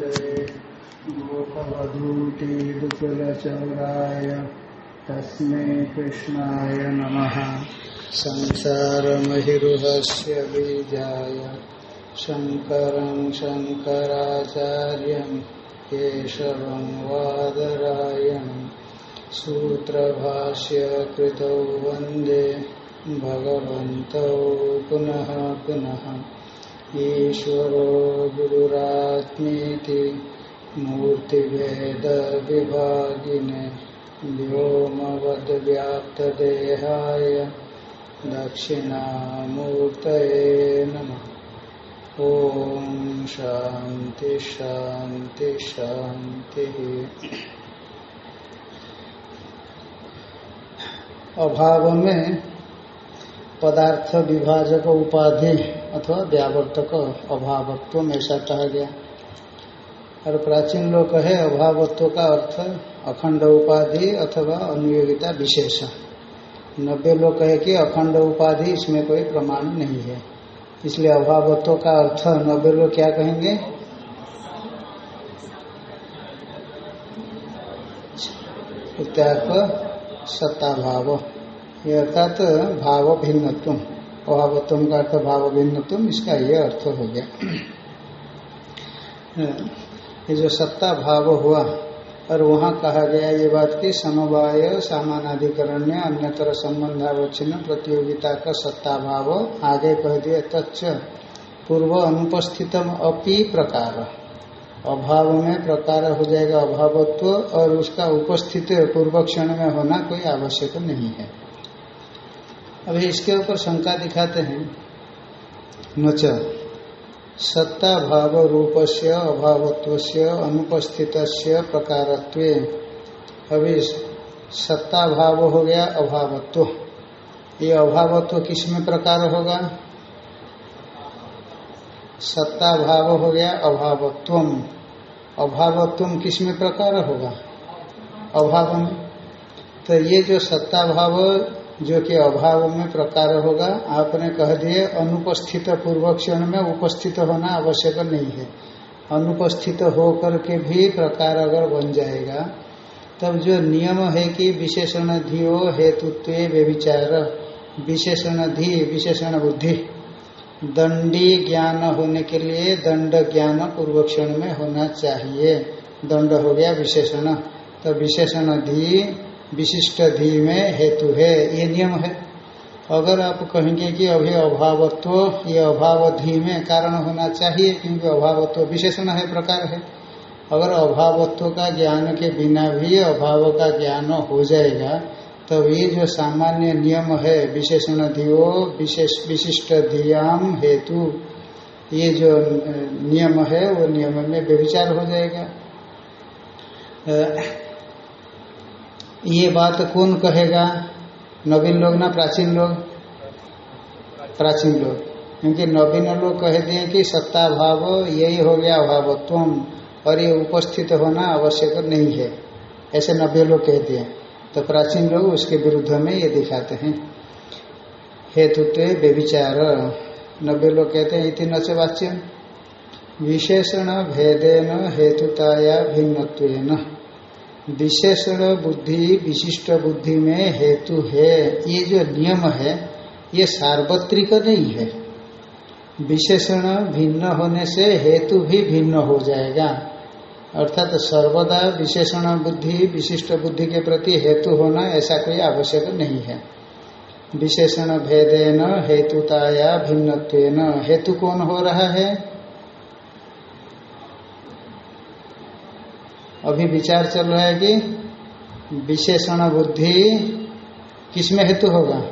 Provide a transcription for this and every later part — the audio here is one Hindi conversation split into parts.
गोपवधूते गोपवधूतिदुकुलचौराय तस्मै कृष्णाय नमः। संसारमहिरुहस्य बीजाय शङ्करं शङ्कराचार्यं केशवं वादरायणं सूत्रभाष्य कृतौ वंदे भगवन्तौ पुनः पुनः। ईश्वरो गुरुरात्मीति मूर्तिभेदविभागिने व्योमवद्व्याप्तदेहाय दक्षिणामूर्तये नमः। ॐ शान्ति शान्ति शान्तिः। अभाव में पदार्थ विभाजक उपाधि अथवा व्यावर्तक अभावत्व ऐसा कहा गया। और प्राचीन लोग कहे, अभावत्व का अर्थ अखंड उपाधि अथवा अनुयोगिता विशेष। नब्बे लोग कहे कि अखंड उपाधि, इसमें कोई प्रमाण नहीं है। इसलिए अभावत्व का अर्थ नब्बे लोग क्या कहेंगे? सत्ता भाव ये अर्थात भाव भिन्नत्व अभावत्व का अर्थ भाव भिन्नत्व इसका ये अर्थ हो गया। ये जो सत्ता भाव हुआ, और वहाँ कहा गया ये बात कि समवाय सामानाधिकरण्य अन्यतर संबंधावच्छिन्न प्रतियोगिता का सत्ता भाव आगे कह दिया, तच्च पूर्व अनुपस्थितम अपि प्रकार। अभाव में प्रकार हो जाएगा अभावत्व, और उसका उपस्थित पूर्व क्षण में होना कोई आवश्यक नहीं है। अभी इसके ऊपर शंका दिखाते हैं। नच। सत्ता भाव रूप से अभावत्व से अनुपस्थित प्रकारत्व। अभी सत्ता भाव हो गया, अभावत्व। ये अभावत्व किसमें प्रकार होगा? सत्ता भाव हो गया अभावत्व अभावत्व किसमें प्रकार होगा? अभाव में तो ये जो सत्ता भाव जो कि अभाव में प्रकार होगा, आपने कह दिए, अनुपस्थित पूर्व क्षण में उपस्थित होना आवश्यक नहीं है। अनुपस्थित होकर के भी प्रकार अगर बन जाएगा, तब जो नियम है कि विशेषण धियो हेतुत्व व्यविचार, विशेषण धी, विशेषण बुद्धि, दंडी ज्ञान होने के लिए दंड ज्ञान पूर्व क्षण में होना चाहिए। दंड हो गया विशेषण तो विशेषण धी विशिष्ट धी में हेतु है, ये नियम है। अगर आप कहेंगे कि अभी अभावत्व, ये अभाव धी में कारण होना चाहिए, क्योंकि अभावत्व विशेषण है, प्रकार है। अगर अभावत्व का ज्ञान के बिना भी अभाव का ज्ञान हो जाएगा तो ये जो सामान्य नियम है, विशेषण धियो, विशेष, विशिष्ट धियाम हेतु, ये जो नियम है, वो नियम में व्यविचार हो जाएगा। ये बात कौन कहेगा? नवीन लोग ना प्राचीन लोग? प्राचीन लोग। क्योंकि नवीन लोग कह दिए कि सत्ता भाव, यही हो गया अभावत्व और ये उपस्थित होना आवश्यक नहीं है। ऐसे नब्बे लोग कह दिए। तो प्राचीन लोग उसके विरुद्ध में ये दिखाते हैं। हेतुत्व व्यभिचार नब्बे लोग कहते हैं, इति नच वाच्य विशेषण भेदेन हेतुताया भिन्नत्वेन। विशेषण बुद्धि, विशिष्ट बुद्धि में हेतु है। ये जो नियम है, ये सार्वत्रिक नहीं है। विशेषण भिन्न होने से हेतु भी भिन्न हो जाएगा। अर्थात तो सर्वदा विशेषण बुद्धि, विशिष्ट बुद्धि के प्रति हेतु होना ऐसा कोई आवश्यक नहीं है। विशेषण भेदेन हेतुताया भिन्नत्वेन। हेतु कौन हो रहा है? अभी विचार चल रहा है कि विशेषण बुद्धि किसमें हेतु होगा?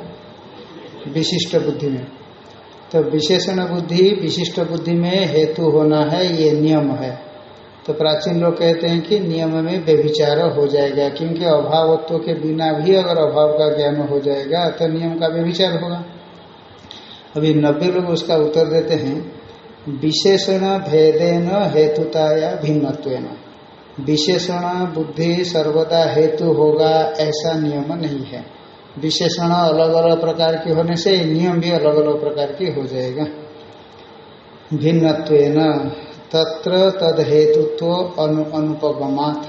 विशिष्ट बुद्धि में। तो विशेषण बुद्धि विशिष्ट बुद्धि में हेतु होना है, ये नियम है। तो प्राचीन लोग कहते हैं कि नियम में व्यभिचार हो जाएगा, क्योंकि अभावत्व के बिना भी अगर अभाव का ज्ञान हो जाएगा तो नियम का व्यभिचार होगा। अभी नब्बे लोग उसका उत्तर देते हैं, विशेषण भेदेन हेतुताया भिन्नत्वेन। विशेषण बुद्धि सर्वदा हेतु होगा, ऐसा नियम नहीं है। विशेषण अलग अलग प्रकार के होने से नियम भी अलग अलग प्रकार के हो जाएगा। भिन्नत्वेन, तत्र तद हेतुत्व अनु अनुपगमात।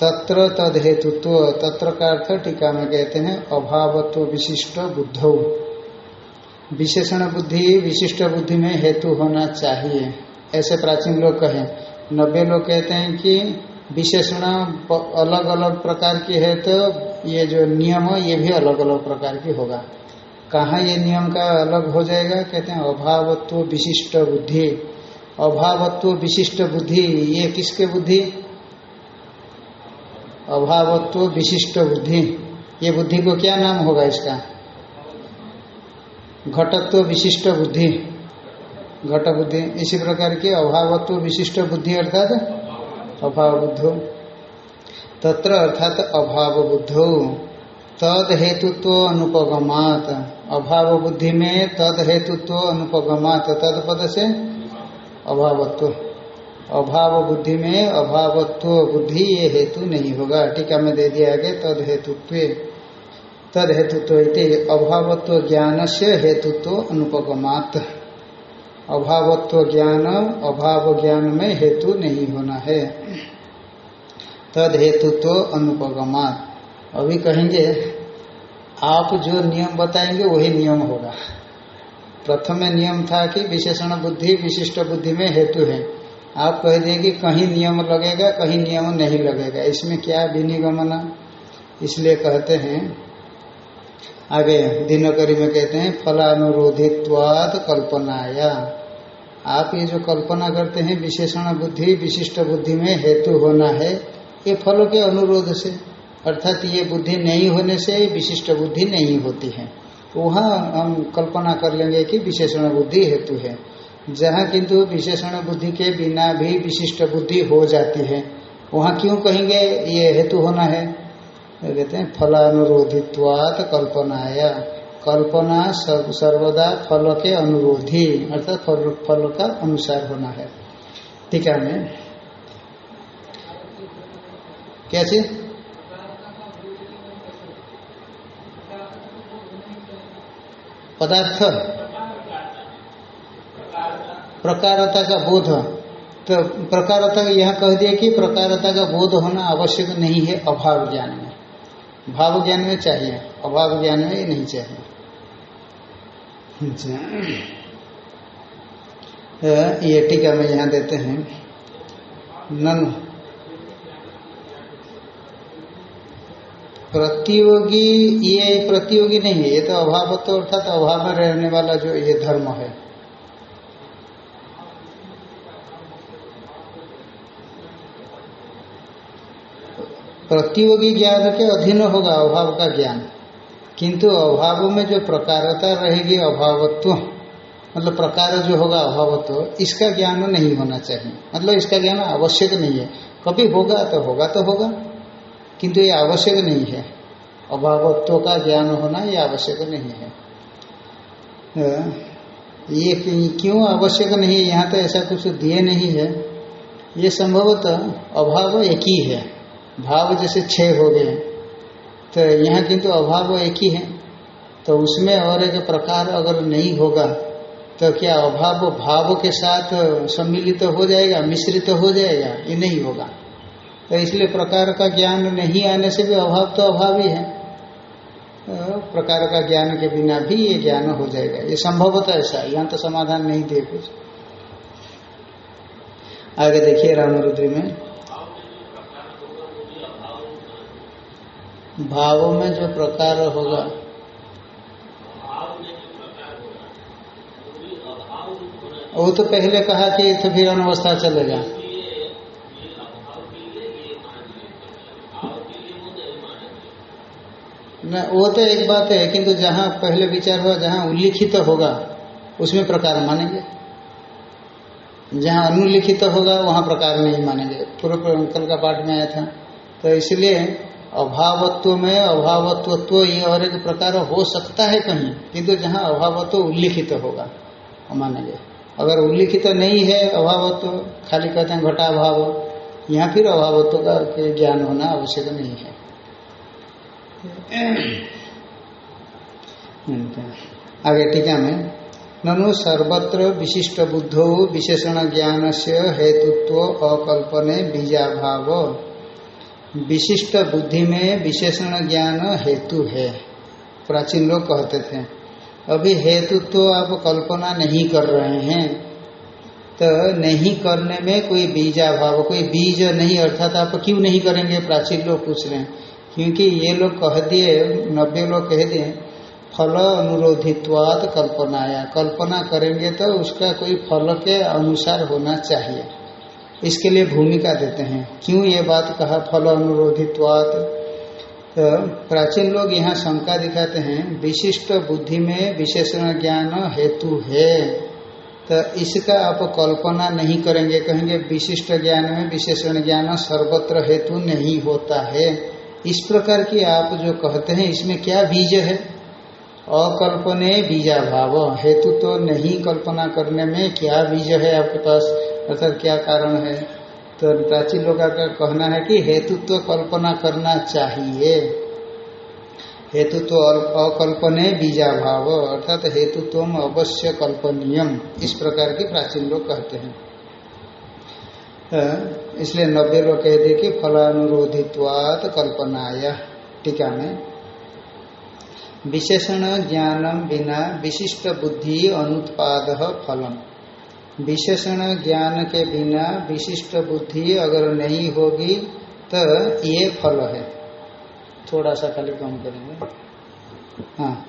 तत्र तद हेतुत्व तत्र का अर्थ टीका में कहते हैं, अभावत्व विशिष्ट बुद्ध। विशेषण बुद्धि, विशिष्ट बुद्धि में हेतु होना चाहिए। ऐसे प्राचीन लोग कहें नब्बे लोग कहते हैं कि विशेषण अलग अलग प्रकार की है तो ये जो नियम है, ये भी अलग अलग प्रकार की होगा। कहाँ ये नियम का अलग हो जाएगा? कहते हैं अभावत्व विशिष्ट बुद्धि। अभावत्व विशिष्ट बुद्धि, ये किसके बुद्धि? अभावत्व विशिष्ट बुद्धि। ये बुद्धि को क्या नाम होगा इसका? घटत्व विशिष्ट बुद्धि। घट बुद्धि इसी प्रकार की अभावत्व विशिष्ट बुद्धि अर्थात अभाव बुद्धो तत्र अर्थात अभाव बुद्धो तद हेतुत्व अनुपगमात। अभाव बुद्धि में तद हेतुत्व अनुपगमात। तद पद से अभावत्व। अभाव बुद्धि में अभावत्व बुद्धि ये हेतु नहीं होगा। टीका में दे दिया गया, तद हेतुत्व। तद हेतुत्व अभावत्व ज्ञान से हेतुत्व अनुपगमात। अभावत्व ज्ञान अभाव ज्ञान में हेतु नहीं होना है। तद हेतु तो अनुपगमात। अभी कहेंगे, आप जो नियम बताएँगे, वही नियम होगा। प्रथम नियम था कि विशेषण बुद्धि, विशिष्ट बुद्धि में हेतु है। आप कह दिए कि कहीं नियम लगेगा, कहीं नियम नहीं लगेगा। इसमें क्या विनिगमना? इसलिए कहते हैं आगे दिनकरी में कहते हैं, फलानुरोधित्वाद कल्पनाया। आप ये जो कल्पना करते हैं, विशेषण बुद्धि, विशिष्ट बुद्धि में हेतु होना है, ये फलों के अनुरोध से। अर्थात ये बुद्धि नहीं होने से विशिष्ट बुद्धि नहीं होती है। वहाँ हम कल्पना कर लेंगे कि विशेषण बुद्धि हेतु है। जहाँ किंतु विशेषण बुद्धि के बिना भी विशिष्ट बुद्धि हो जाती है, वहाँ क्यों कहेंगे, ये हेतु होना है? कहते हैं फलानुरोधित्वात कल्पनाया। कल्पना सर्वदा फल के अनुरोधी अर्थात फल, फल का अनुसार होना है। टीका में क्या चीज़ पदार्थ। प्रकारता का बोध। तो प्रकारता यहाँ कह दिया कि प्रकारता का बोध होना आवश्यक नहीं है अभाव ज्ञान भाव ज्ञान में चाहिए अभाव ज्ञान में ये नहीं चाहिए। ये टीका में यहाँ देते हैं, नन। प्रतियोगी, ये प्रतियोगी नहीं है, ये तो अभाव तो अर्थात अभाव में रहने वाला जो ये धर्म है। प्रतियोगी ज्ञान के अधीन होगा, अभाव का ज्ञान। किंतु अभाव में जो प्रकारता रहेगी, अभावत्व मतलब प्रकार जो होगा, अभावत्व, इसका ज्ञान नहीं होना चाहिए। मतलब इसका ज्ञान आवश्यक नहीं है। कभी होगा तो होगा तो होगा, किंतु ये आवश्यक नहीं है। अभावत्व का ज्ञान होना ये आवश्यक नहीं है। ये क्यों आवश्यक नहीं है? यहाँ तो ऐसा कुछ दिए नहीं है। ये संभवतः अभाव एक ही है। भाव जैसे छह हो गए तो यहाँ किंतु अभाव एक ही है। तो उसमें और एक प्रकार अगर नहीं होगा तो क्या अभाव भाव के साथ सम्मिलित तो हो जाएगा, मिश्रित तो हो जाएगा? ये नहीं होगा। तो इसलिए प्रकार का ज्ञान नहीं आने से भी अभाव तो अभाव ही। है तो प्रकार का ज्ञान के बिना भी ये ज्ञान हो जाएगा। ये संभवतः ऐसा यहाँ तो समाधान नहीं दे कुछ। आगे देखिए रामरुद्री में। भाव में जो प्रकार होगा। वो तो पहले कहा कि तो फिर अनवस्था चलेगा। न, वो तो एक बात है, किंतु जहाँ पहले विचार हुआ, जहाँ उल्लिखित तो होगा, उसमें प्रकार मानेंगे। जहाँ अनुलिखित तो होगा, वहाँ प्रकार नहीं मानेंगे। पूर्व कल का पाठ में आया था। तो इसलिए अभावत्व में अभावत्व ये और एक प्रकार हो सकता है कहीं, किंतु जहाँ अभावत्व उल्लिखित तो होगा मानेंगे। अगर उल्लिखित तो नहीं है अभावत्व, खाली कहते हैं घटा भाव, यहाँ फिर अभावत्व का ज्ञान होना आवश्यक नहीं है। आगे टीका में, ननु सर्वत्र विशिष्ट बुद्धो विशेषण ज्ञान से हेतुत्व अकल्पने बीजाभाव। विशिष्ट बुद्धि में विशेषण ज्ञान हेतु है। प्राचीन लोग कहते थे, अभी हेतु तो आप कल्पना नहीं कर रहे हैं। तो नहीं करने में कोई बीजाभाव, कोई बीज नहीं, अर्थात आप क्यों नहीं करेंगे? प्राचीन लोग पूछ रहे हैं। क्योंकि ये लोग कह दिए, नब्बे लोग कह दिए, फल अनुरोधित्वात कल्पनाया। कल्पना करेंगे तो उसका कोई फल के अनुसार होना चाहिए। इसके लिए भूमिका देते हैं। क्यों ये बात कहा? फल अनुरोधित्वात तो प्राचीन लोग यहाँ शंका दिखाते हैं, विशिष्ट बुद्धि में विशेषण ज्ञान हेतु है। तो इसका आप कल्पना नहीं करेंगे, कहेंगे विशिष्ट ज्ञान में विशेषण ज्ञान सर्वत्र हेतु नहीं होता है। इस प्रकार की आप जो कहते हैं, इसमें क्या बीज है? अकल्पने बीजा भाव हेतु तो नहीं कल्पना करने में क्या बीज है आपके पास? अर्थात तो क्या कारण है? तो प्राचीन लोग का कहना है कि हेतु तो कल्पना करना चाहिए। हेतु तो अकल्पने बीजा भाव अर्थात हेतु तुम अवश्य कल्पनीयम। इस प्रकार के प्राचीन लोग कहते हैं। इसलिए नब्बे लोग कह दिए कि फलानुरोधित्वात कल्पनाया टीका में विशेषण ज्ञानम बिना विशिष्ट बुद्धि अनुत्पाद फलम। विशेषण ज्ञान के बिना विशिष्ट बुद्धि अगर नहीं होगी तो ये फल है। थोड़ा सा खाली कम करेंगे। हाँ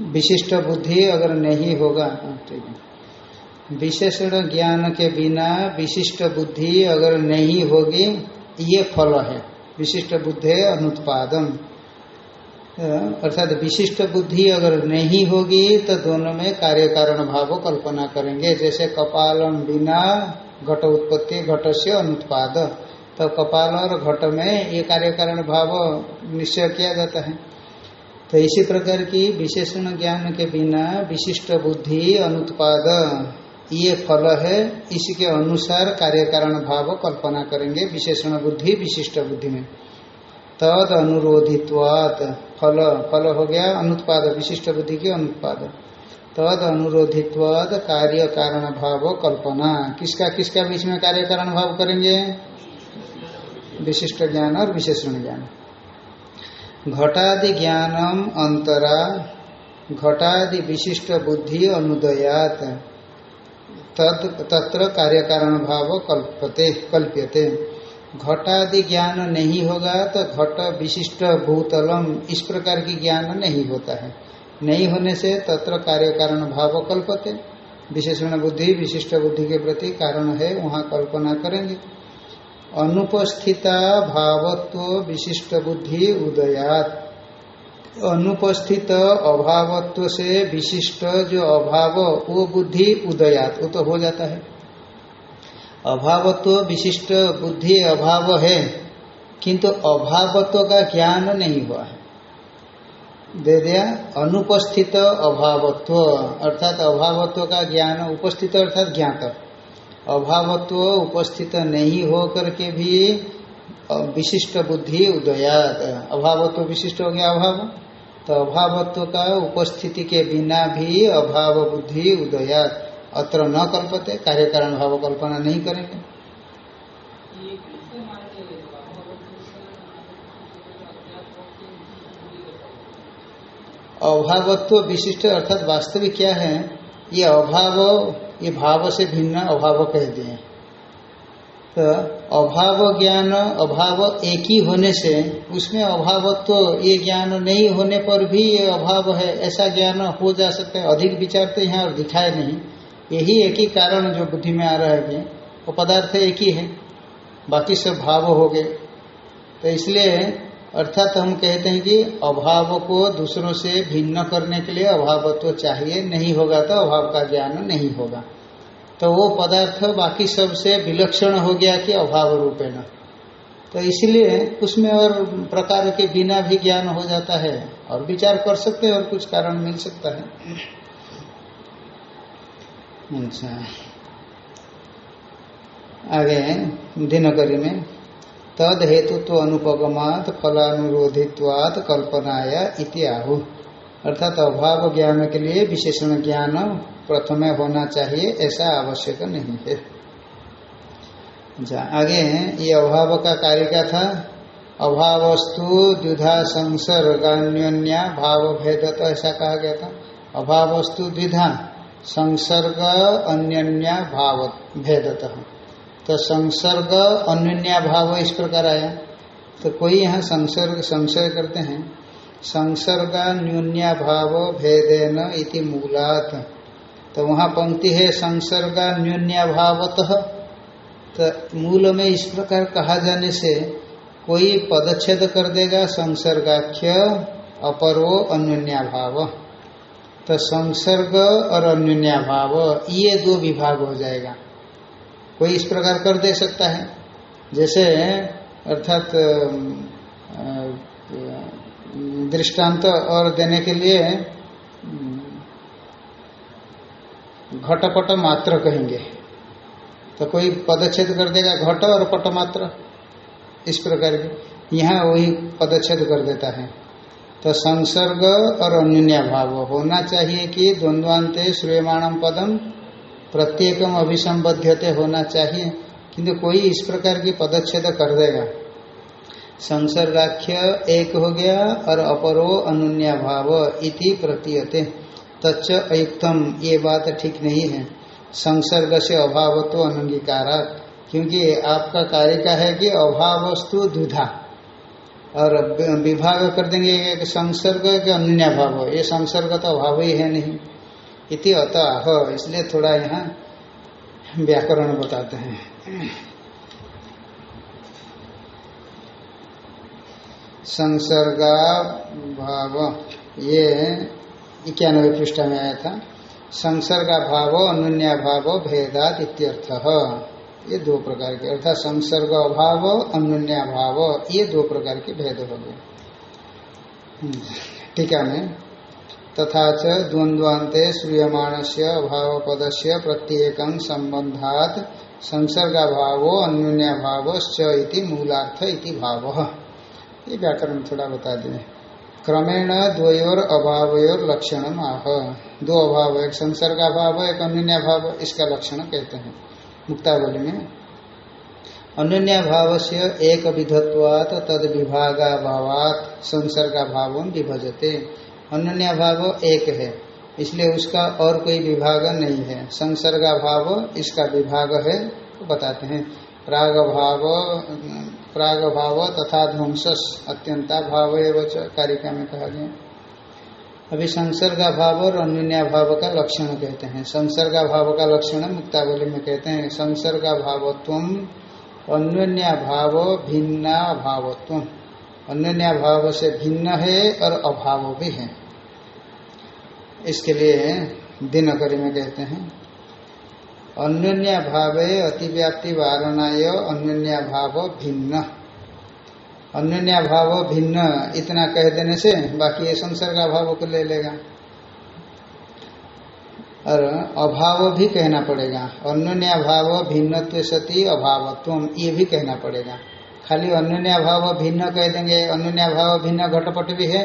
विशिष्ट बुद्धि अगर नहीं होगा हाँ, ठीक है। विशेषण ज्ञान के बिना विशिष्ट बुद्धि अगर नहीं होगी ये फल है। विशिष्ट बुद्धि अनुत्पादन अर्थात विशिष्ट बुद्धि अगर नहीं होगी तो दोनों में कार्य कारण भाव कल्पना करेंगे। जैसे कपालम बिना घट उत्पत्ति घट से अनुत्पाद। तो कपाल और घट में ये कार्य कारण भाव निश्चय किया जाता है। तो इसी प्रकार की विशेषण ज्ञान के बिना विशिष्ट बुद्धि, अनुत्पाद, ये फल है। इसके अनुसार कार्य कारण भाव कल्पना करेंगे। विशेषण बुद्धि, विशिष्ट बुद्धि में। तद अनुरोधित्वात। फल फल हो गया, अनुत्पाद, विशिष्ट बुद्धि के अनुत्पाद। तद अनुरोधित्वाद कार्य कारण भाव कल्पना। किसका किसका बीच में कार्य कारण भाव करेंगे? विशिष्ट ज्ञान और विशेषण ज्ञान। घटादि ज्ञानम अंतरा, घटादि विशिष्ट बुद्धि अनुदयात। तत्र कार्य कारण भाव कल्पते, कल्प्यते। घटादि ज्ञान नहीं होगा तो घट विशिष्ट भूतलम इस प्रकार की ज्ञान नहीं होता है। नहीं होने से तत्र कार्य कारण भाव कल्पते। विशेषण बुद्धि, विशिष्ट बुद्धि के प्रति कारण है, वहाँ कल्पना करेंगे। अनुपस्थिता भावत्व विशिष्ट बुद्धि उदयात। अनुपस्थित अभावत्व से विशिष्ट जो अभाव, वो बुद्धि उदयात। वो तो हो जाता है। अभावत्व विशिष्ट बुद्धि अभाव है, किंतु अभावत्व का ज्ञान नहीं हुआ है। दे दिया, अनुपस्थित अभावत्व, अर्थात अभावत्व का ज्ञान उपस्थित, अर्थात ज्ञात। अभावत्व उपस्थित नहीं हो करके भी विशिष्ट बुद्धि उदयात। अभावत्व विशिष्ट हो गया अभाव। तो अभावत्व का उपस्थिति के बिना भी अभाव बुद्धि उदयात। अत्र न कल्पते कार्य कारण भाव कल्पना नहीं करेंगे अभावत्व विशिष्ट अर्थात वास्तविक क्या है? ये अभाव ये भाव से भिन्न अभाव कह दिए। तो अभाव ज्ञान अभाव एक ही होने से उसमें अभावत्व ये ज्ञान नहीं होने पर भी ये अभाव है। ऐसा ज्ञान हो जा सकता है। अधिक विचार तो यहाँ और दिखाए नहीं। यही एक ही कारण जो बुद्धि में आ रहा है कि वो पदार्थ एक ही है, बाकी सब भाव हो गए। तो इसलिए अर्थात हम कहते हैं कि अभाव को दूसरों से भिन्न करने के लिए अभावत्व चाहिए, नहीं होगा तो अभाव का ज्ञान नहीं होगा। तो वो पदार्थ बाकी सबसे विलक्षण हो गया कि अभाव रूपेण तो इसलिए उसमें और प्रकार के बिना भी ज्ञान हो जाता है और विचार कर सकते हैं और कुछ कारण मिल सकता है। अच्छा। आगे दिनकरी में तद हेतु तो अनुपगमात फलानुरोधित्वात कल्पनाया इति आहु। अर्थात अभाव ज्ञान के लिए विशेषण ज्ञान प्रथम होना चाहिए, ऐसा आवश्यक नहीं है। आगे, ये अभाव का कार्य का था? अभावस्तु द्विधा संसर्गान्योन्या भाव भेद ऐसा कहा गया था। अभावस्तु द्विधा। संसर्ग अन्य भाव भेदत। तो संसर्ग अन्य भाव इस प्रकार आया। तो कोई यहाँ संसर्ग, संशय करते हैं। संसर्ग न्यून्या भाव भेदेन इति मूलात। तो वहाँ पंक्ति है संसर्ग न्यून्या भावतः। तो मूल में इस प्रकार कहा जाने से कोई पदच्छेद कर देगा संसर्गाख्य अपरो अन्योन्या भाव। तो संसर्ग और अन्योन्या भाव ये दो विभाग हो जाएगा। कोई इस प्रकार कर दे सकता है। जैसे, अर्थात दृष्टांत और देने के लिए घटपट मात्र कहेंगे। तो कोई पदच्छेद कर देगा घट और पट मात्र, इस प्रकार की। यहाँ वही पदच्छेद कर देता है। तो संसर्ग और अन्य भाव होना चाहिए कि द्वंद्वान्ते श्रूयमाणम पदम प्रत्येकम अभिसंबद्धते होना चाहिए। किंतु कोई इस प्रकार की पदच्छेद कर देगा। संसर्गाख्य एक हो गया और अपरो अनुन्या भाव इति प्रतीयते। तच्च अयुक्तम, ये बात ठीक नहीं है। संसर्ग से अभाव तो अनंगीकारा क्योंकि आपका कार्य का है कि अभावस्तु दुधा और विभाग कर देंगे एक संसर्ग के अन्य भाव। ये संसर्ग तो अभाव ही है नहीं। इति अतः, इसलिए थोड़ा यहाँ व्याकरण बताते हैं। संसर्गा भाव ये इक्यानवे पृष्ठ में आया था। संसर्गा भाव अनुन्या भाव भेदात इत्यर्थ। ये दो प्रकार के, अर्थात संसर्ग अभाव अनुन्या भाव ये दो प्रकार के भेद हो गए। टीका में। तथा च श्रूयमाण से अभाव पद से प्रत्येक संबंधात संसर्गाभाव, अन्य भाव मूलार्थ इति भाव। ये व्याकरण थोड़ा बता दें। क्रमेण द्वयोर अभावयोर लक्षण आह दो अभाव, एक संसर्ग अभाव एक अन्य भाव इसका लक्षण कहते हैं। मुक्तावली में अन्य भाव से एक विधत्वात तद विभागाभावात संसर्गा भाव विभजते। अन्य भाव एक है, इसलिए उसका और कोई विभाग नहीं है। संसर्गा भाव इसका विभाग है तो बताते हैं। प्राग भाव प्राग भाव तथा ध्वंस अत्यंता भाव एवं कारिका में कहा गया। अभी संसर्गा भाव और अन्य भाव का लक्षण कहते हैं। संसर्गा भाव का लक्षण मुक्तावली में कहते हैं संसर्गा भावत्व अन्य भाव भिन्ना भावत्व अन्य भाव से भिन्न है और अभाव भी है। इसके लिए दिनकरी में कहते हैं अन्य भावे अतिव्याप्ति वारणाय अन्य भाव भिन्न। अन्य भाव भिन्न, इतना कह देने से बाकी ये संसर्ग अभाव को ले लेगा। और अभाव भी कहना पड़ेगा। अन्य भाव भिन्न सती अभावत्व, ये भी कहना पड़ेगा। खाली अन्य भाव भिन्न कह देंगे अन्य भाव भिन्न घटपट भी है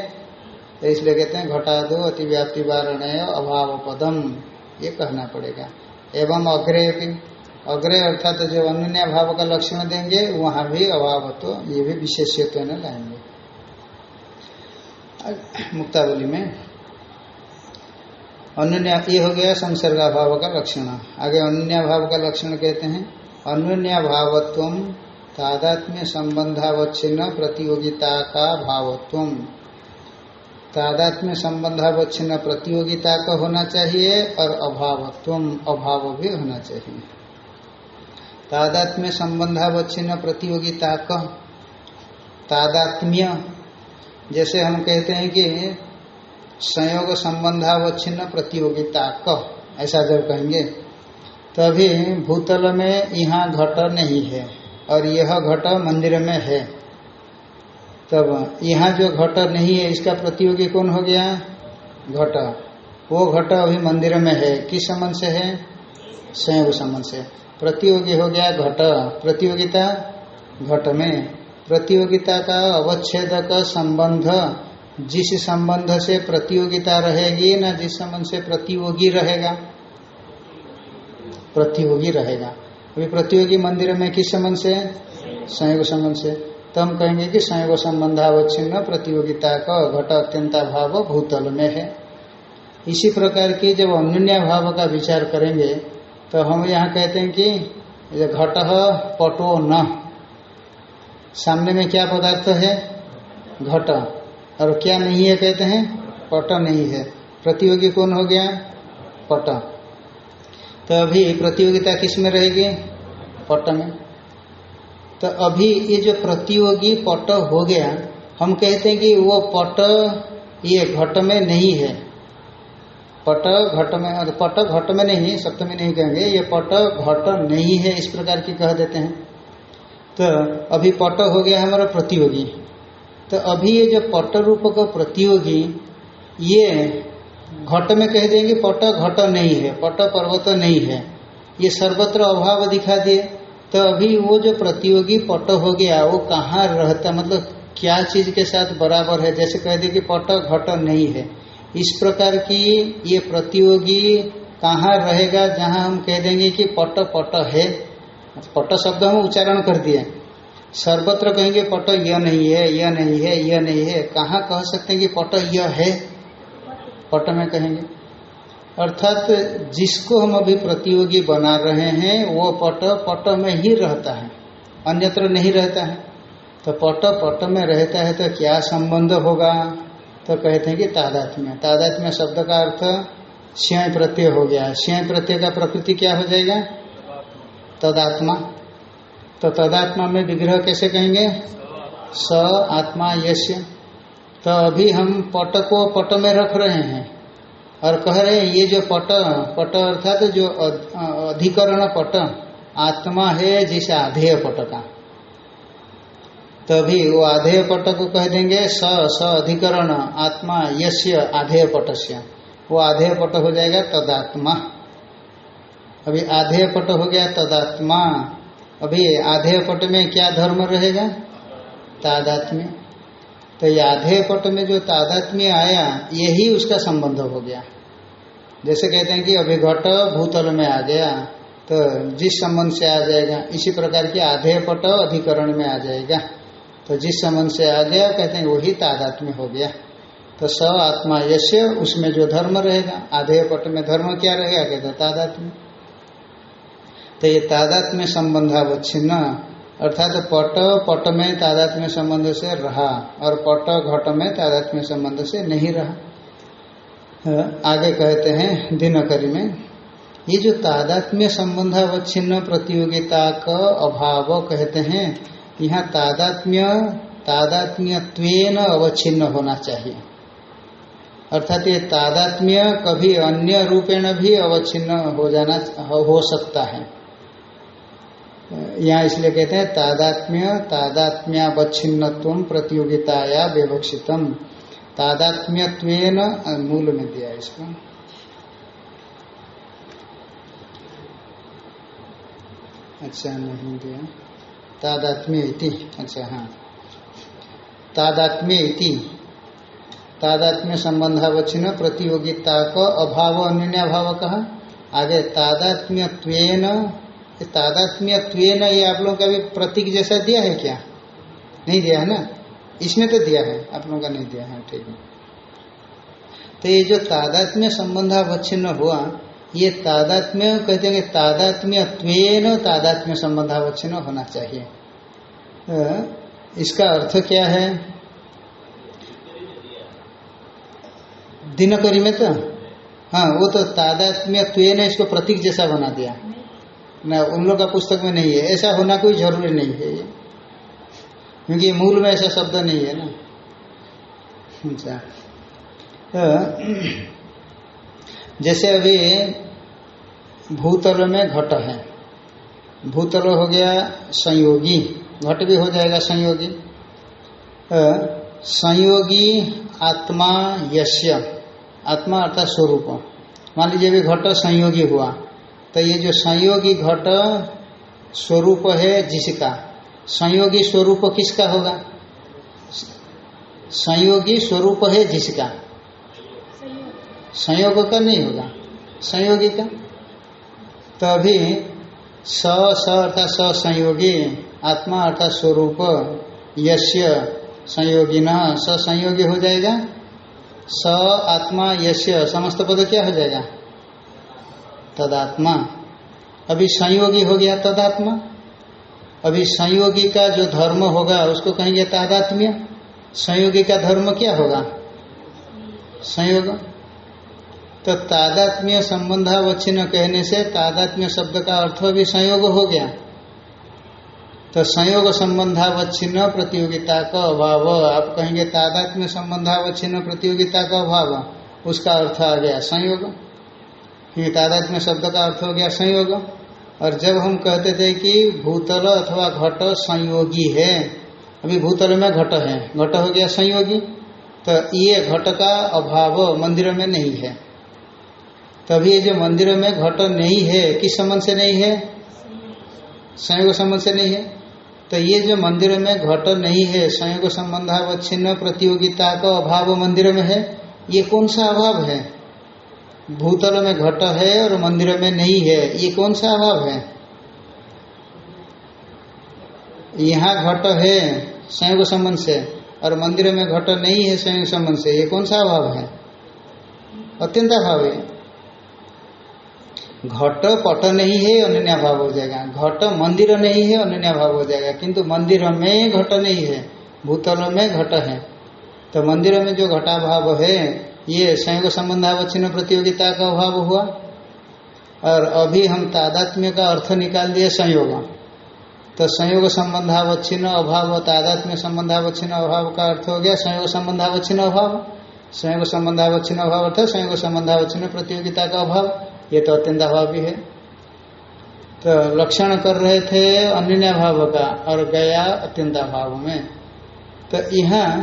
तो इसलिए कहते हैं घटा दो अतिव्याप्ति वारण अभाव पदम ये कहना पड़ेगा। एवं अग्रे भी अग्रे अर्थात तो जो अन्य भाव का लक्षण देंगे, वहाँ भी अभाव तो ये भी विशेषत्व न लाएँगे। मुक्तावली में अन्य ये हो गया संसर्गा भाव का लक्षण। आगे अन्य भाव का लक्षण कहते हैं, अन्य भावत्व तादात्म्य संबंधावच्छिन्न प्रतियोगिता का भावत्व। तादात्म्य संबंधावच्छिन्न प्रतियोगिता का होना चाहिए और अभावत्व, अभाव भी होना चाहिए। तादात्म्य संबंधावच्छिन्न प्रतियोगिता का तादात्म्य, जैसे हम कहते हैं कि संयोग संबंधावच्छिन्न प्रतियोगिता क, ऐसा जब कहेंगे तो अभी भूतल में यहाँ घट नहीं है और यह घट मंदिर में है। तब यहाँ जो घट नहीं है, इसका प्रतियोगी कौन हो गया? घट। वो घट अभी मंदिर में है। किस संबंध से है? संयोग संबंध से। प्रतियोगी हो गया घट। प्रतियोगिता घट में। प्रतियोगिता का अवच्छेद का संबंध। जिस संबंध से प्रतियोगिता रहेगी, ना जिस संबंध से प्रतियोगी रहेगा। प्रतियोगी रहेगा। अभी प्रतियोगी मंदिर में किस संबंध से? संयोग संबंध से। तो हम कहेंगे कि संयोग संबंध संबंधावच्छिन्न प्रतियोगिता का घट अत्यंता भाव भूतल में है। इसी प्रकार की जब अन्य भाव का विचार करेंगे तो हम यहाँ कहते हैं कि ये घट पटो न। सामने में क्या पदार्थ है? घट। और क्या नहीं है कहते हैं? पट नहीं है। प्रतियोगी कौन हो गया? पट। तो अभी प्रतियोगिता किसमें रहेगी? पट में। तो अभी ये जो प्रतियोगी पट हो गया, हम कहते हैं कि वो पट ये घट में नहीं है। पट घट में पट घट में नहीं, सप्तमी नहीं कहेंगे, ये पट घट नहीं है, इस प्रकार की कह देते हैं। तो अभी पट हो गया हमारा प्रतियोगी। तो अभी ये जो पट रूप का प्रतियोगी, ये घट में कह देंगे पट घट नहीं है, पट पर्वत नहीं है। ये सर्वत्र अभाव दिखा दिए। तो अभी वो जो प्रतियोगी पट हो गया, वो कहाँ रहता मतलब क्या चीज़ के साथ बराबर है? जैसे कह दिए कि पट घट नहीं है। इस प्रकार की ये प्रतियोगी कहाँ रहेगा जहाँ हम कह देंगे कि पट पट है? पट शब्द हम उच्चारण कर दिए। सर्वत्र कहेंगे पट यह नहीं है यह नहीं है यह नहीं है। कहाँ कह सकते हैं कि पट यह है? पट में कहेंगे। अर्थात जिसको हम अभी प्रतियोगी बना रहे हैं, वो पट पट में ही रहता है, अन्यत्र नहीं रहता है। तो पट पट में रहता है तो क्या संबंध होगा? तो कहते हैं कि तादात्म्य। तादात्म्य शब्द का अर्थ स्वयं प्रत्यय हो गया। स्वयं प्रत्यय का प्रकृति क्या हो जाएगा? तदात्मा। तो तदात्मा में विग्रह कैसे कहेंगे? स आत्मा यश तो अभी हम पट को पट में रख रहे हैं और कह रहे हैं, ये जो पट पट अर्थात तो जो अधिकरण पट, आत्मा है जिसे आधेय पट का। तभी वो आधेय पट को कह देंगे, स स अधिकरण, आत्मा यश्य आधेय पटस्य। वो आधेय पट हो जाएगा तदात्मा। अभी आधेय पट हो गया तदात्मा। अभी आधेय पट में क्या धर्म रहेगा? तादात्म्य। तो ये आधेय पट में जो तादात्म्य आया यही उसका संबंध हो गया। जैसे कहते हैं कि अभी घट भूतल में आ गया तो जिस संबंध से आ जाएगा, इसी प्रकार के आधेय पट अधिकरण में आ जाएगा। तो जिस संबंध से आ गया, कहते हैं वही तादात्म्य हो गया। तो स आत्मा यश्य उसमें जो धर्म रहेगा आधे पट में धर्म क्या रहेगा, कहते हैं तादात्म्य। तो ये तादात्म्य संबंधावच्छिन्न, अर्थात तो पट पट में तादात्म्य संबंध से रहा, और पट, घट में तादात्म्य संबंध से नहीं रहा। आगे कहते हैं दिनकरी में, ये जो तादात्म्य संबंधावच्छिन्न प्रतियोगिता का अभाव कहते हैं यहाँ तादात्म्य तादात्म्य अवच्छिन्न होना चाहिए। अर्थात ये तादात्म्य कभी अन्य रूपेण भी अवच्छिन्न हो जाना, हो सकता है। यहाँ इसलिए कहते हैं, तादात्म्य तादात्म्यावच्छिन्न प्रतियोगिताया विवक्षितम तादात्म्य मूल में दिया इसको। अच्छा नहीं दिया। तादात्म्य अच्छा हाँ। तादात्म्य तादात्म्य संबंधावच्छिन्न प्रतियोगिता का अभाव अन्य अभाव कहा? आगे तादात्म्य तादात्म्य ये आप लोगों का भी प्रतीक जैसा दिया है क्या? नहीं दिया है ना? इसमें तो दिया है, आप लोगों का नहीं दिया है, ठीक है। तो ये जो तादात्म्य संबंधावच्छिन्न हुआ ये तादात्म्य, कहते हैं तादात्म्य त्वेन तादात्म्य संबंधावच्छिन्न होना चाहिए। इसका अर्थ क्या है? दिनकरी में तो? हाँ वो तो तादात्म्य त्वेन इसको प्रतीक जैसा बना दिया। ना, उन लोग का पुस्तक में नहीं है। ऐसा होना कोई ज़रूरी नहीं है ये। क्योंकि मूल में ऐसा शब्द नहीं है ना। अच्छा। तो जैसे अभी भूतल में घट है। भूतल हो गया संयोगी। घट भी हो जाएगा संयोगी। संयोगी आत्मा यश्य आत्मा अर्थात स्वरूप। मान लीजिए भी घट संयोगी हुआ। तो ये जो संयोगी घट स्वरूप है जिसका, संयोगी स्वरूप किसका होगा? संयोगी स्वरूप है जिसका। संयोग का नहीं होगा। संयोगी का? तो अभी स स अर्थात स संयोगी, आत्मा अर्थात स्वरूप यश्य संयोगी न स संयोगी हो जाएगा। स आत्मा यश्य समस्त पद क्या हो जाएगा? तदात्मा। अभी संयोगी हो गया तदात्मा। अभी संयोगी का जो धर्म होगा, उसको कहेंगे तादात्म्य। संयोगी का धर्म क्या होगा? संयोग। तो तादात्म्य संबंधावच्छिन्न कहने से तादात्म्य शब्द का अर्थ भी संयोग हो गया। तो संयोग संबंधावच्छिन्न प्रतियोगिता का अभाव, आप कहेंगे तादात्म्य संबंधावच्छिन्न प्रतियोगिता का अभाव, उसका अर्थ आ गया संयोग। क्योंकि तादात्म्य शब्द का अर्थ हो गया संयोग। और जब हम कहते थे कि भूतल अथवा घट संयोगी है, अभी भूतल में घट है, घट हो गया संयोगी तो ये घट का अभाव मंदिर में नहीं है। तभी ये जो मंदिर में घट नहीं है, किस संबंध से नहीं है? संयोग संबंध से नहीं है। तो ये जो मंदिर में घट नहीं है, संयोग संबंधावच्छिन्न प्रतियोगिता का अभाव मंदिर में है, ये कौन सा अभाव है? भूतल में घट है और मंदिर में नहीं है, ये कौन सा अभाव है? यहाँ घट है संयोग संबंध से, और मंदिर में घट नहीं है संयोग संबंध से, ये कौन सा अभाव है? अत्यंत अभाव है। घट पट नहीं है अनन्या भाव हो जाएगा। घट मंदिर नहीं है अनन्या भाव हो जाएगा। किंतु मंदिर में घट नहीं है, भूतल में घट है। तो मंदिर में जो घटा भाव है, ये संयोग संबंधावच्छिन्न प्रतियोगिता का अभाव हुआ। और अभी हम तादात्म्य का अर्थ निकाल दिए संयोग। तो संयोग संबंधावच्छिन्न अभाव, तादात्म्य संबंधावच्छिन्न अभाव का अर्थ हो गया संयोग संबंधावच्छिन्न अभाव। संयोग संबंधावच्छिन्न अभाव अर्थात संयोग संबंधावच्छिन्न प्रतियोगिता का अभाव। ये तो अत्यंत अभाव है। तो लक्षण कर रहे थे अन्य भाव का और गया अत्यंत अभाव में। तो यहाँ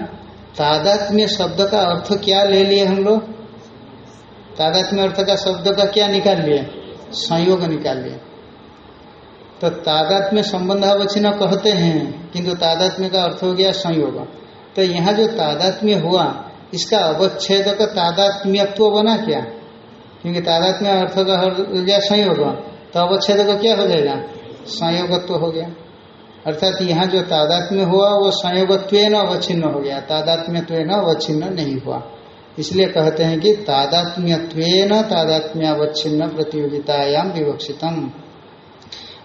तादात्म्य शब्द का अर्थ क्या ले लिए हम लोग? तादात्म्य अर्थ का शब्द का क्या निकाल लिए? संयोग निकाल लिए। तो तादात्म्य संबंधावचिन कहते हैं, किंतु तादात्म्य का अर्थ हो गया संयोग। तो यहाँ जो तादात्म्य हुआ, इसका अवच्छेद का तादात्म्यत्व बना क्या? क्योंकि तादात्म्य अर्थ का हो गया संयोग तो अवच्छेद का क्या हो जाएगा संयोगत्व हो गया। अर्थात यहाँ जो तादात्म्य हुआ, वो संयोगत्व न अवच्छिन्न हो गया। तादात्म्यत्व अवच्छिन्न नहीं हुआ। इसलिए कहते हैं कि तादात्म्यत्व तादात्म्यावच्छिन्न प्रतियोगितायाम विवक्षितम।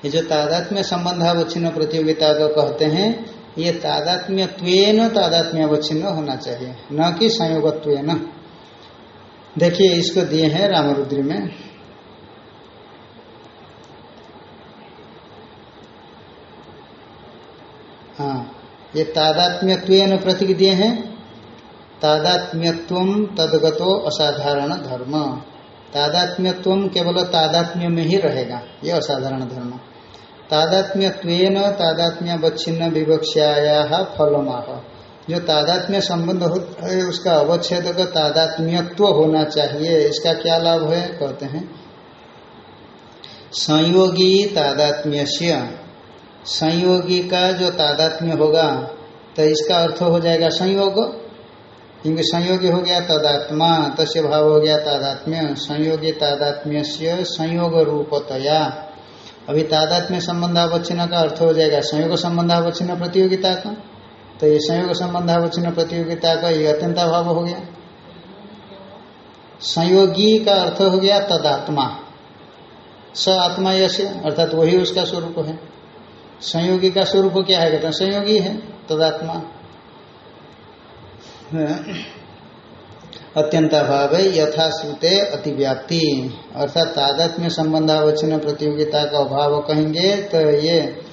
ये जो तादात्म्य संबंधावच्छिन्न प्रतियोगिता को कहते हैं, ये तादात्म्यत्व अवच्छिन्न होना चाहिए। न कि संयोगत्व देखिए, इसको दिए हैं रामरुद्री में। हाँ ये तादात्म्यत्व प्रतीक दिए हैं। तादात्म्यत्व तदगतो असाधारण धर्म। तादात्म्यत्व केवल तादात्म्य में ही रहेगा, ये असाधारण धर्म। तादात्म्यत्व तादात्म्यवच्छिन्न विवक्षाया फलमाह। जो तादात्म्य संबंध होता है, उसका अवच्छेद का तादात्म्यत्व होना चाहिए। इसका क्या लाभ है? कहते हैं, संयोगी तादात्म्य संयोगी का जो तादात्म्य होगा तो इसका अर्थ हो जाएगा संयोग। क्योंकि संयोगी हो गया तदात्मा, तस्य भाव हो गया तादात्म्य। संयोगी तादात्म्य से संयोग रूपतया। अभी तादात्म्य संबंध संबंधावच्छिन्न का अर्थ हो जाएगा संयोग संबंधावच्छिन्न प्रतियोगिता का। तो ये संयोग संबंधावच्छिन्न प्रतियोगिता का, ये अत्यंत अभाव हो गया। संयोगी का अर्थ हो गया तदात्मा। स आत्मा यश, अर्थात तो वही उसका स्वरूप है। संयोगी का स्वरूप क्या है? कहते संयोगी है, तदात्मा। अत्यंताभाव है, यथाश्रुते अतिव्याप्ति। अर्थात तादत में संबंधावच्छिन्न प्रतियोगिता का अभाव कहेंगे तो ये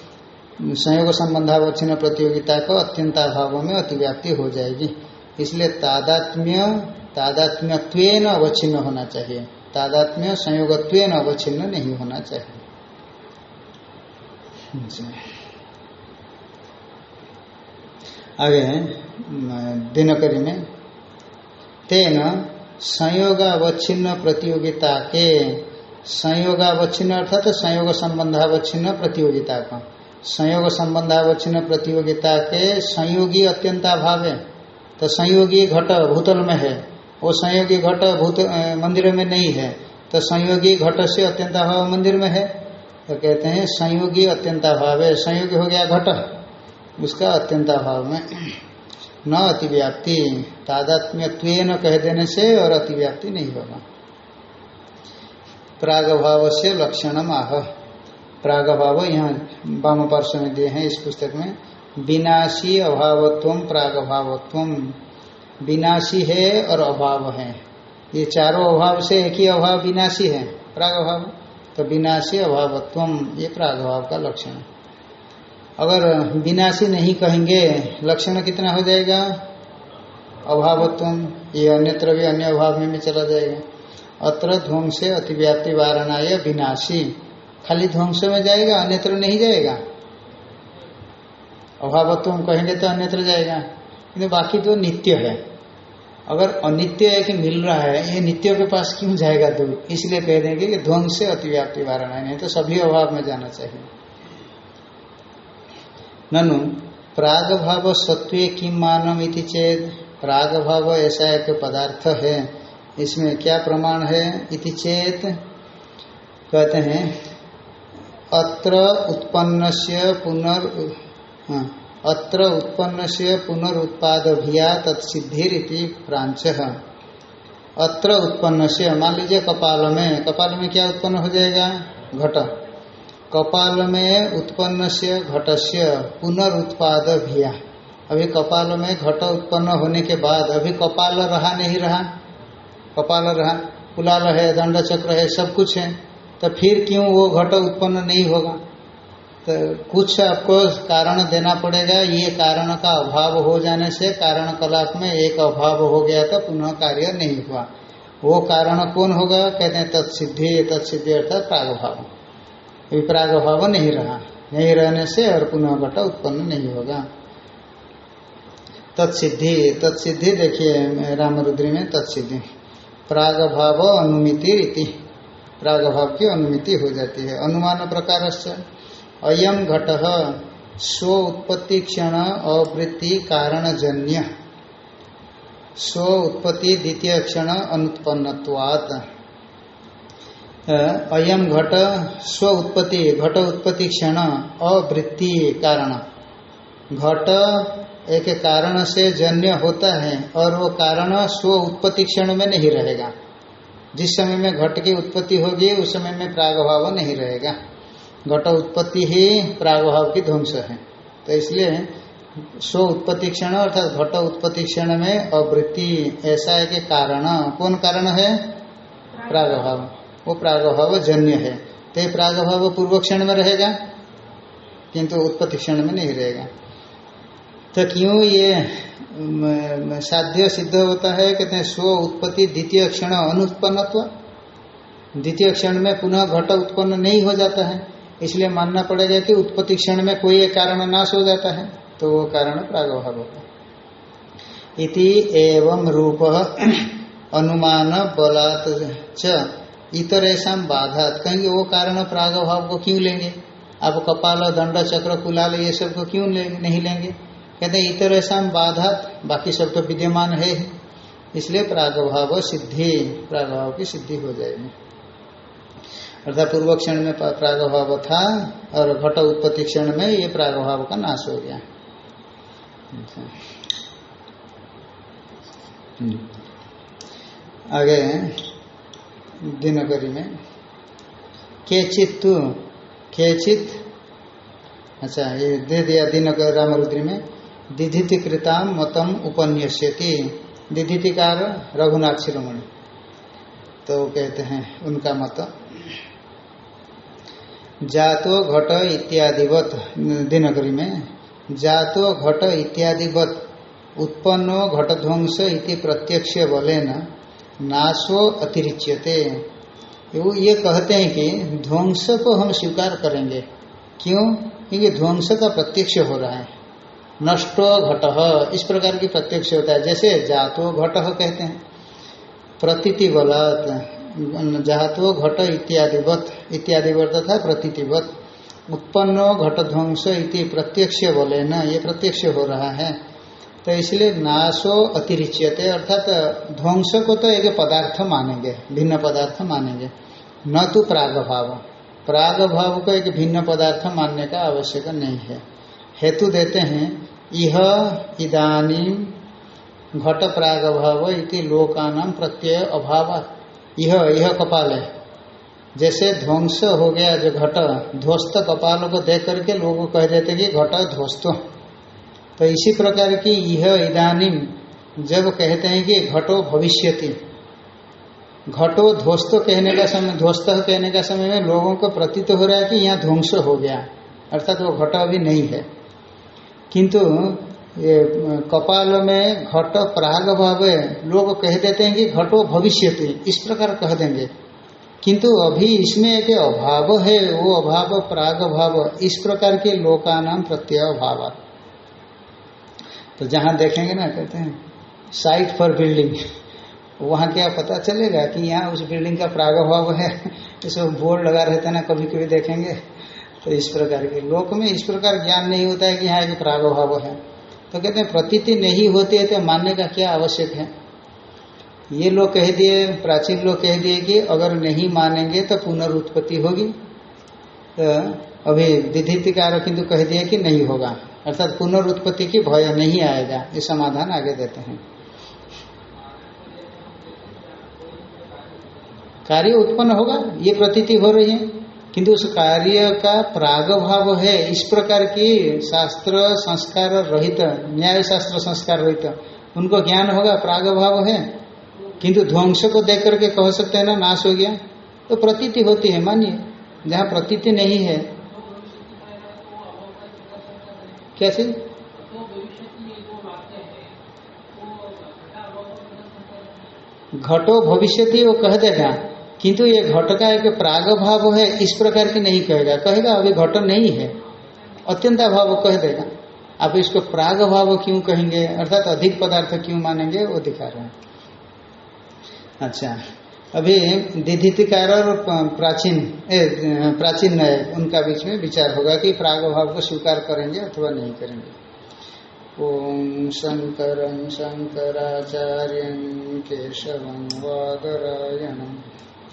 संयोग संबंधावच्छिन्न प्रतियोगिता को अत्यंताभाव में अतिव्याप्ति हो जाएगी। इसलिए तादात्म्य तादात्म्यत्व अवच्छिन्न होना चाहिए। तादात्म्य संयोगत्व अवच्छिन्न नहीं होना चाहिए। आगे दिनकरी में तेन संयोगावच्छिन्न प्रतियोगिता के संयोगावच्छिन्न अर्थात संयोग संबंधावच्छिन्न प्रतियोगिता का संयोग संबंधावच्छिन्न प्रतियोगिता के संयोगी अत्यंताभाव। है तो संयोगी घट भूतल में है। वो संयोगी घट भूत मंदिर में नहीं है। तो संयोगी घट से अत्यंताभाव मंदिर में है। तो कहते हैं संयोगी अत्यंताभाव। है संयोगी हो गया घट। उसका अत्यंताभाव में न अतिव्याप्ति। तादात्म्य न कह देने से और अतिव्याप्ति नहीं होगा। प्राग भाव से लक्षण आह। प्राग भाव यहाँ वाम पार्श्व में दिए हैं इस पुस्तक में, विनाशी अभावत्व प्राग भावत्व विनाशी है और अभाव है। ये चारों अभाव से एक ही अभाव विनाशी है प्राग अभाव तो विनाशी अभावत्व, ये प्राग भाव का लक्षण। अगर विनाशी नहीं कहेंगे, लक्षण कितना हो जाएगा? अभावत्व, ये अन्यत्र भी अन्य अभाव में भी चला जाएगा। अत्र ध्वंस अतिव्याप्ति वारणा विनाशी। खाली ध्वंस में जाएगा, अन्यत्र नहीं जाएगा। अभावत्व हम कहेंगे तो अन्यत्र जाएगा। किंतु बाकी तो नित्य है। अगर अनित्य है कि मिल रहा है, ये नित्य के पास क्यों जाएगा दूर इसलिए कह देंगे कि ध्वंस से अतिव्याप्ति वारणा नहीं तो सभी अभाव में जाना चाहिए। ननु प्राग भाव सत्व किम मानम इति चेत प्राग भाव ऐसा एक पदार्थ है। इसमें क्या प्रमाण है इति चेत? कहते हैं अत्र उत्पन्न से पुनर् अत्र उत्पन्न से पुनरुत्पादिया तत्सिद्धिरिति प्रांच अत्र उत्पन्न से मान लीजिए कपाल में कपाल में क्या उत्पन्न हो जाएगा? घट। कपाल में उत्पन्न से घट से पुनरुत्पाद भिया अभी कपाल में घट उत्पन्न होने के बाद, अभी कपाल रहा नहीं रहा? कपाल रहा, कुलाल है दंड चक्र है, सब कुछ है। तो फिर क्यों वो घट उत्पन्न नहीं होगा? तो कुछ आपको कारण देना पड़ेगा। ये कारण का अभाव हो जाने से कारण कलाप में एक अभाव हो गया तो पुनः कार्य नहीं हुआ। वो कारण कौन होगा? कहते हैं तत्सिद्धि तत्सिद्धि अर्थात प्रागभाव। प्राग भाव नहीं रहा। नहीं रहने से और पुनः घट उत्पन्न नहीं होगा। तत्सिद्धि तत्सिद्धि देखिए, रामरुद्री में तत्सिद्धि। प्राग भाव अनुमिति रीति। प्राग भाव की अनुमिति हो जाती है। अनुमान प्रकार अयम घट स्व उत्पत्ति क्षण अवृत्ति कारणजन्य। स्व उत्पत्ति द्वितीय क्षण अनुत्पन्नवात अयम घट स्व उत्पत्ति, घट उत्पत्ति क्षण अवृत्ति कारण। घट एक कारण से जन्य होता है और वो कारण स्व उत्पत्ति क्षण में नहीं रहेगा। जिस समय में घट की उत्पत्ति होगी, उस समय में प्रागभाव नहीं रहेगा। घट उत्पत्ति ही प्रागभाव की ध्वंस है। तो इसलिए स्व उत्पत्ति क्षण अर्थात घट उत्पत्ति क्षण में अवृत्ति, ऐसा है कि कारण। कौन कारण है? प्रागभाव। वो प्रागभाव जन्य है। तो प्रागभाव पूर्व क्षण में रहेगा, किंतु उत्पत्ति क्षण में नहीं रहेगा। तो क्यों ये साध्य सिद्ध होता है कहते हैं स्व उत्पत्ति द्वितीय क्षण अनुत्पन्नत्व। द्वितीय क्षण में पुनः घट उत्पन्न नहीं हो जाता है इसलिए मानना पड़ेगा कि उत्पत्ति क्षण में कोई एक कारण नाश हो जाता है तो वो कारण प्रागभाव होगा इति एवं रूप अनुमान बलात् च बाधात। कहेंगे वो कारण प्रागभाव को क्यों लेंगे? आप कपाल दंड चक्र कुलाल ये सबको क्यों ले, नहीं लेंगे? कहते इतर ऐसा बाधा, बाकी सब तो विद्यमान है इसलिए प्रागभाव सिद्धि, प्रागभाव की सिद्धि हो जाएगी। अर्थात पूर्व क्षण में प्रागभाव था, और घट उत्पत्ति क्षण में ये प्रागभाव का नाश हो गया। आगे, दिनकरी में। केचित तू केचित अच्छा ये दे दिया दिनकर रामरुद्री में। दिधिति कृताम मतम उपन्यस्यति। दिधितिकार रघुनाथ शिरोमणि। तो कहते हैं, उनका मत। जातो घट इत्यादिवत दिनगरी में, जातो घट इत्यादिवत, उत्पन्नो घट ध्वंस इति प्रत्यक्ष बलेन, नाशो अतिरिच्यते। वो ये कहते हैं कि ध्वंस को हम स्वीकार करेंगे। क्यों? क्योंकि ध्वंस का प्रत्यक्ष हो रहा है। नष्टो घट। इस प्रकार की प्रत्यक्ष होता है। जैसे जातो घट कहते हैं। प्रतीति बलत जातो घट इत्यादिवत इत्यादिवत तथा प्रतीतिवत। उत्पन्नो घट ध्वंस इति प्रत्यक्ष बोले न ये प्रत्यक्ष हो रहा है। तो इसलिए नाशो अतिरिच्यते, अर्थात ध्वंस को तो एक पदार्थ मानेंगे, भिन्न पदार्थ मानेंगे। न तो प्राग भाव प्राग भाव को एक भिन्न पदार्थ मानने का आवश्यक नहीं है। हेतु देते हैं यह इदानी घट प्राग अभाव इति लोकानाम प्रत्यय अभाव। यह यह कपाल है। जैसे ध्वंस हो गया, जो घट, ध्वस्त कपाल को देख करके लोग कह देते कि घट ध्वस्त। तो इसी प्रकार की यह इदानीम जब कहते हैं कि घटो भविष्यति। घटो ध्वस्त कहने का समय, ध्वस्त कहने का समय में लोगों को प्रतीत हो रहा है कि यहाँ ध्वंस हो गया। अर्थात वो घट अभी नहीं है। किंतु ये कपाल में घट प्राग भाव लोग कह देते हैं कि घटो भविष्य इस प्रकार कह देंगे। किंतु अभी इसमें एक अभाव है, वो अभाव प्राग भाव, इस प्रकार के लोकानाम प्रत्यय अभाव। तो जहाँ देखेंगे ना, कहते हैं साइट फॉर बिल्डिंग वहाँ क्या पता चलेगा कि यहाँ उस बिल्डिंग का प्राग भाव है इसको बोर्ड लगा रहते ना कभी कभी देखेंगे। तो इस प्रकार के लोक में इस प्रकार ज्ञान नहीं होता है कि यहाँ एक प्रागभाव है। तो कहते हैं, प्रतीति नहीं होती है तो मानने का क्या आवश्यक है? ये लोग कह दिए, प्राचीन लोग कह दिए कि अगर नहीं मानेंगे तो पुनरुत्पत्ति होगी। तो अभी विधितिकार किंतु कह दिए कि नहीं होगा। अर्थात पुनरुत्पत्ति की भय नहीं आएगा। ये समाधान आगे देते हैं। कार्य उत्पन्न होगा? ये प्रतीति हो रही है। किंतु उस कार्य का प्राग भाव है, इस प्रकार की शास्त्र संस्कार रहित न्याय शास्त्र संस्कार रहित, उनको ज्ञान होगा प्राग भाव है। किंतु ध्वंस को देख करके कह सकते हैं ना, नाश हो गया। तो प्रतीति होती है, मानिए, जहाँ प्रतीति नहीं है। कैसे घटो भविष्य वो कह देगा। किंतु ये घट का एक प्राग भाव है इस प्रकार की नहीं कहेगा कहेगा अभी घट नहीं है। अत्यंत अभाव कह देगा। आप इसको प्राग भाव क्यों कहेंगे? अर्थात अधिक पदार्थ क्यों मानेंगे? वो दिखा रहे हैं। अच्छा अभी दिधितिकार और प्राचीन ए, प्राचीन नय उनका बीच में विचार होगा कि प्राग भाव को स्वीकार करेंगे अथवा नहीं करेंगे। ओम शंकर शंकराचार्य केशव वादरायण।